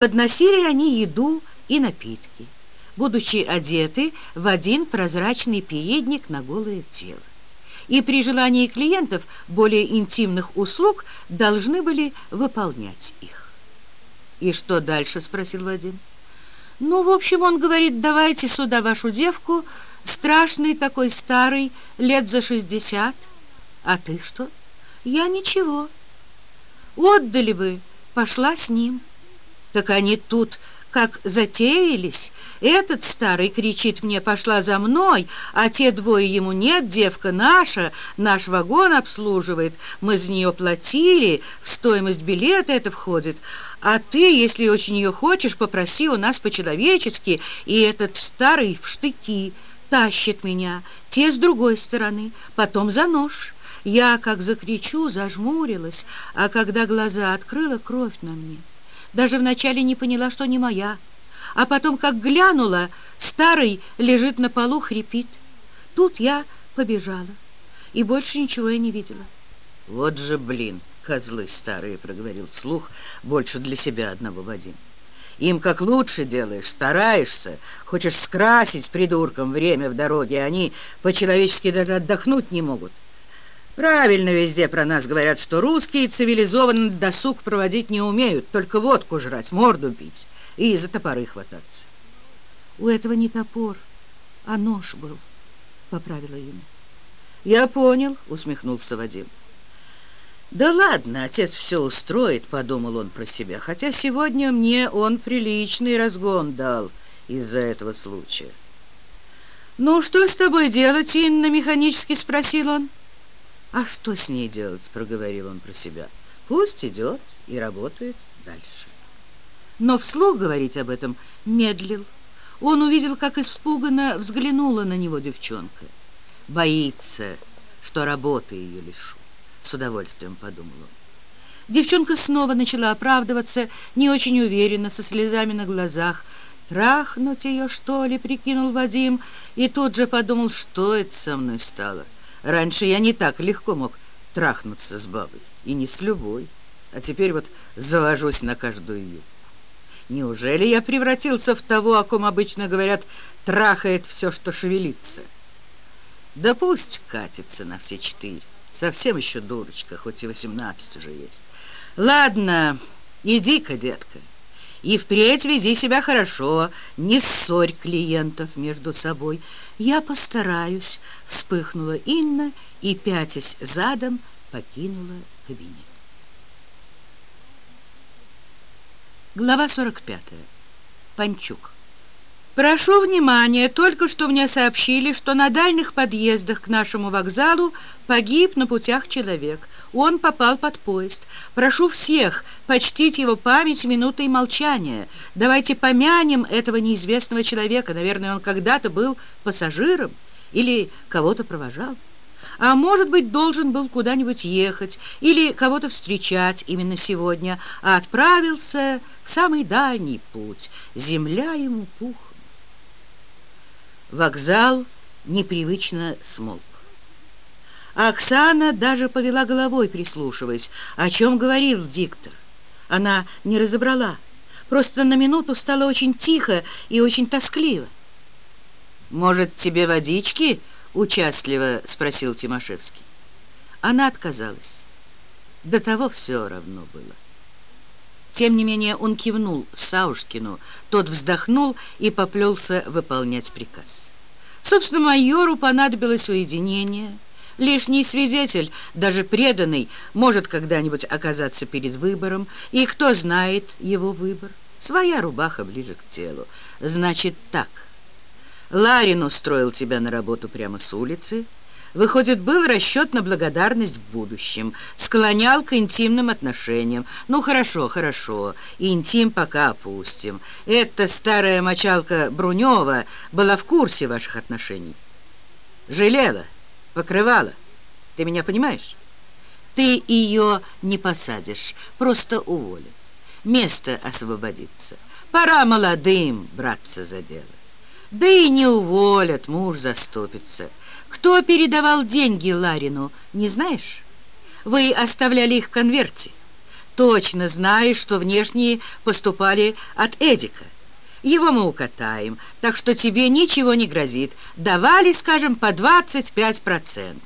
Подносили они еду и напитки, будучи одеты в один прозрачный передник на голое тело. И при желании клиентов более интимных услуг должны были выполнять их. «И что дальше?» – спросил Вадим. «Ну, в общем, он говорит, давайте сюда вашу девку, страшный такой старый, лет за шестьдесят. А ты что?» «Я ничего. Отдали бы, пошла с ним». Так они тут как затеялись. Этот старый кричит мне, пошла за мной, а те двое ему нет, девка наша, наш вагон обслуживает, мы за нее платили, в стоимость билета это входит. А ты, если очень ее хочешь, попроси у нас по-человечески, и этот старый в штыки тащит меня, те с другой стороны, потом за нож. Я, как закричу, зажмурилась, а когда глаза открыла, кровь на мне. Даже вначале не поняла, что не моя. А потом, как глянула, старый лежит на полу, хрипит. Тут я побежала, и больше ничего я не видела. Вот же, блин, козлы старые, проговорил вслух, больше для себя одного Вадим. Им как лучше делаешь, стараешься, хочешь скрасить придуркам время в дороге, они по-человечески даже отдохнуть не могут. Правильно везде про нас говорят, что русские цивилизованно досуг проводить не умеют, только водку жрать, морду бить и за топоры хвататься. У этого не топор, а нож был, поправила ему. Я понял, усмехнулся Вадим. Да ладно, отец все устроит, подумал он про себя, хотя сегодня мне он приличный разгон дал из-за этого случая. «Ну, что с тобой делать, Инна?» — механически спросил он. «А что с ней делать?» — проговорил он про себя. «Пусть идет и работает дальше». Но вслух говорить об этом медлил. Он увидел, как испуганно взглянула на него девчонка. «Боится, что работы ее лишу», — с удовольствием подумал он. Девчонка снова начала оправдываться, не очень уверенно, со слезами на глазах. «Трахнуть ее, что ли?» — прикинул Вадим, и тут же подумал, что это со мной стало. Раньше я не так легко мог трахнуться с бабой, и не с любой. А теперь вот завожусь на каждую юбку. Неужели я превратился в того, о ком обычно говорят, трахает все, что шевелится? Да пусть катится на все четыре. Совсем еще дурочка, хоть и восемнадцать уже есть. Ладно, иди-ка, детка. И впредь веди себя хорошо, не ссорь клиентов между собой. Я постараюсь, вспыхнула Инна и, пятясь задом, покинула кабинет. Глава 45. Панчук. Прошу внимания, только что мне сообщили, что на дальних подъездах к нашему вокзалу погиб на путях человек. Он попал под поезд. Прошу всех почтить его память минутой молчания. Давайте помянем этого неизвестного человека. Наверное, он когда-то был пассажиром или кого-то провожал. А может быть, должен был куда-нибудь ехать или кого-то встречать именно сегодня, а отправился в самый дальний путь. Земля ему пух. Вокзал непривычно смолк. Оксана даже повела головой, прислушиваясь, о чем говорил диктор. Она не разобрала. Просто на минуту стало очень тихо и очень тоскливо. «Может, тебе водички?» — участливо спросил Тимошевский. Она отказалась. До того все равно было. Тем не менее он кивнул Саушкину, тот вздохнул и поплелся выполнять приказ. Собственно, майору понадобилось уединение. Лишний свидетель, даже преданный, может когда-нибудь оказаться перед выбором, и кто знает его выбор? Своя рубаха ближе к телу. Значит так, Ларин устроил тебя на работу прямо с улицы, Выходит, был расчет на благодарность в будущем, склонял к интимным отношениям. Ну, хорошо, хорошо, интим пока опустим. Эта старая мочалка Брунева была в курсе ваших отношений. Жалела, покрывала. Ты меня понимаешь? Ты ее не посадишь, просто уволят. Место освободится. Пора молодым браться за дело. Да и не уволят, муж заступится. Кто передавал деньги Ларину, не знаешь? Вы оставляли их в конверте. точно знаешь, что внешние поступали от Эдика. Его мы укатаем, так что тебе ничего не грозит. Давали, скажем, по 25%.